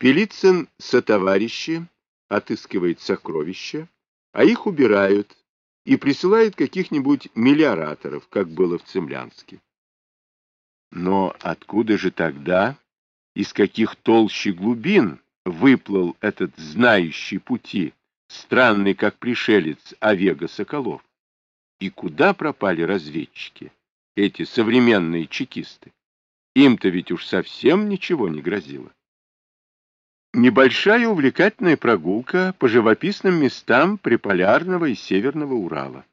Пелицын сотоварищи отыскивает сокровища, а их убирают и присылают каких-нибудь мелиораторов, как было в Цемлянске. Но откуда же тогда, из каких толщи глубин выплыл этот знающий пути, странный как пришелец Овега Соколов? И куда пропали разведчики, эти современные чекисты? Им-то ведь уж совсем ничего не грозило. Небольшая увлекательная прогулка по живописным местам Приполярного и Северного Урала.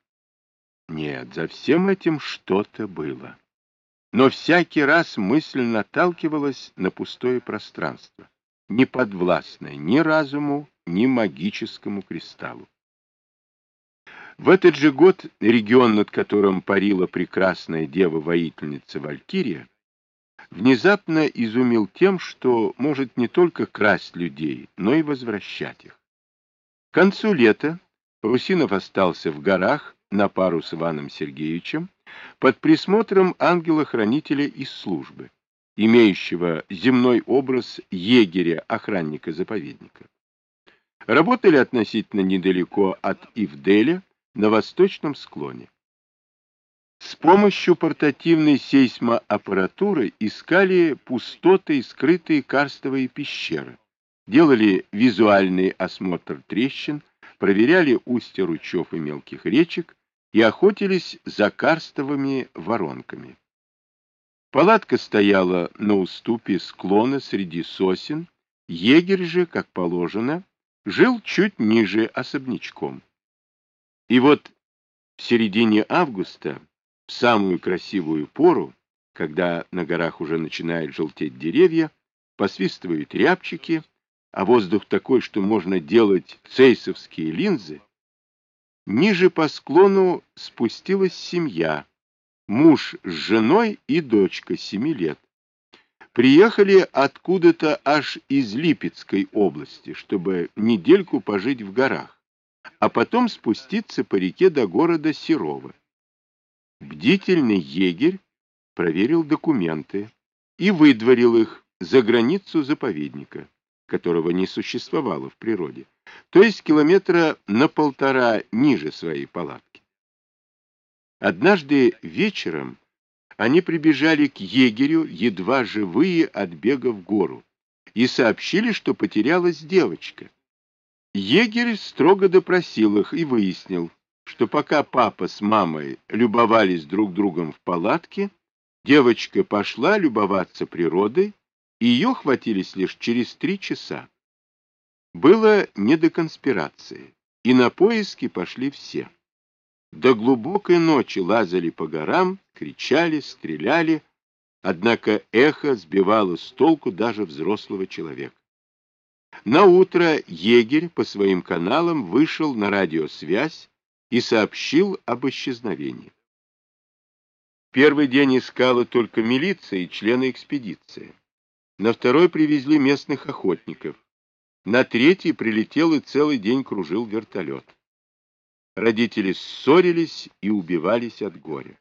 Нет, за всем этим что-то было. Но всякий раз мысль наталкивалась на пустое пространство, не подвластное ни разуму, ни магическому кристаллу. В этот же год регион, над которым парила прекрасная дева-воительница Валькирия, внезапно изумил тем, что может не только красть людей, но и возвращать их. К концу лета Русинов остался в горах на пару с Иваном Сергеевичем под присмотром ангела-хранителя из службы, имеющего земной образ егеря-охранника-заповедника. Работали относительно недалеко от Ивделя на восточном склоне. Помощью портативной сейсмоаппаратуры искали пустоты и скрытые карстовые пещеры, делали визуальный осмотр трещин, проверяли устья ручьев и мелких речек и охотились за карстовыми воронками. Палатка стояла на уступе склона среди сосен, егерь же, как положено, жил чуть ниже особнячком. И вот в середине августа в самую красивую пору, когда на горах уже начинают желтеть деревья, посвистывают рябчики, а воздух такой, что можно делать цейсовские линзы, ниже по склону спустилась семья, муж с женой и дочка семи лет. Приехали откуда-то аж из Липецкой области, чтобы недельку пожить в горах, а потом спуститься по реке до города Серова. Бдительный егерь проверил документы и выдворил их за границу заповедника, которого не существовало в природе, то есть километра на полтора ниже своей палатки. Однажды вечером они прибежали к егерю, едва живые от бега в гору, и сообщили, что потерялась девочка. Егерь строго допросил их и выяснил, что пока папа с мамой любовались друг другом в палатке, девочка пошла любоваться природой, и ее хватились лишь через три часа. Было не до конспирации, и на поиски пошли все. До глубокой ночи лазали по горам, кричали, стреляли, однако эхо сбивало с толку даже взрослого человека. На утро егерь по своим каналам вышел на радиосвязь и сообщил об исчезновении. Первый день искала только милиция и члены экспедиции. На второй привезли местных охотников. На третий прилетел и целый день кружил вертолет. Родители ссорились и убивались от горя.